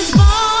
is born.